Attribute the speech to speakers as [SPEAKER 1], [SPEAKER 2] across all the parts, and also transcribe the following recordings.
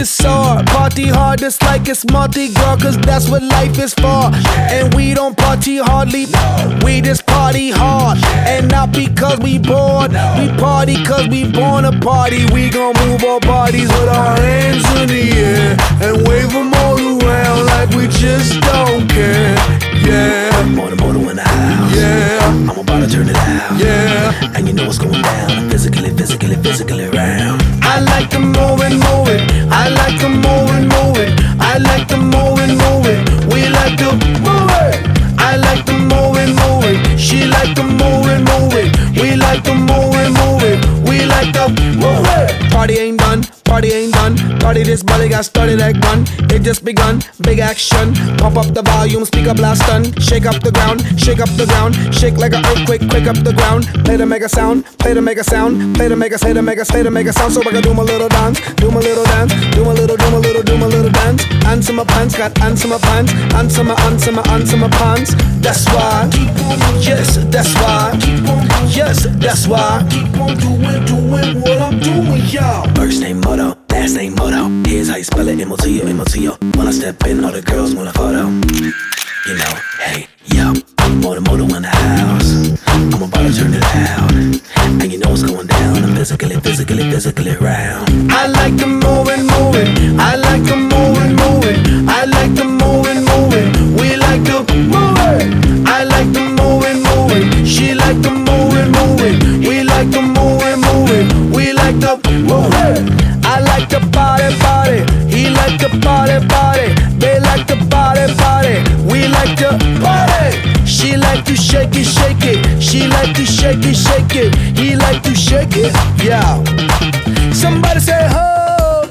[SPEAKER 1] is sore. Party hard, just like it's Mardi Gras, cause that's what life is for. And we don't party hardly, we just party hard. And not because we bored, we party cause we born a party. We gon' move our bodies with our hands in the air and wave them all around like we just don't care. Yeah,
[SPEAKER 2] Moto, Moto in the house.
[SPEAKER 1] yeah,
[SPEAKER 2] I'm about to turn it out.
[SPEAKER 1] yeah.
[SPEAKER 2] And you know what's going down. Physically, physically, physically round.
[SPEAKER 1] I like them moving, Party ain't done. Party ain't done. Party this body got started like gun. It just begun. Big action. Pump up the volume. Speaker blast stun. Shake up the ground. Shake up the ground. Shake like an earthquake. Quick up the ground. Play to make a sound. Play to make a sound. Play to make a say to make a say to make a sound. So I can do my little dance. Do my little dance. Do my little, do my little, do my little dance. Answer my pants. Got answer my pants. Answer my, answer my, answer my pants. That's why. Keep on. Yes, that's why. Keep on. Yes, that's why. Keep on doing, doing what I'm doing, y'all.
[SPEAKER 2] First name Moto, last name Moto. Here's how you spell it, M-O-T-O, M-O-T-O. When I step in, all the girls want a photo. You know, hey, yo, Moto, Moto in the house. I'm about to turn it out. And you know what's going down. I'm physically, physically, physically round.
[SPEAKER 1] I like them Body, body. They like the body, body. We like the body. She like to shake it, shake it. She like to shake it, shake it. He like to shake it, yeah. Somebody say ho,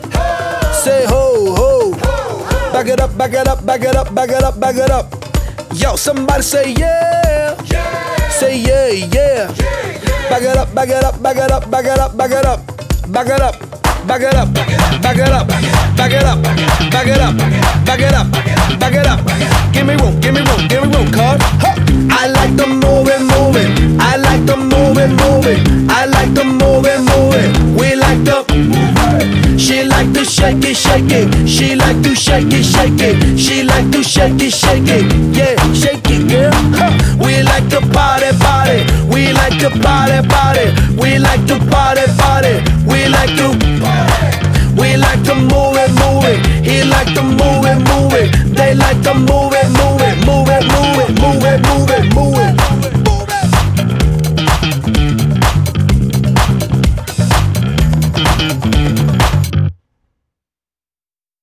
[SPEAKER 1] say ho ho. Back it up, back it up, back it up, back it up, back it up. Yo, somebody say yeah, say yeah, yeah. Back it up, back it up, back it up, back it up, back it up, back it up. Back it up, back it up, back it up, back it up, back it up, back it up. Give me room, give me room, give me room, cuz. I like the moving, moving. I like the moving, moving. I like the moving, moving. We like the She like to shake it, shake it. She like to shake it, shake it. She like to shake it, shake it. Yeah, shake it, girl. We like to party, party. We like to party, party. We like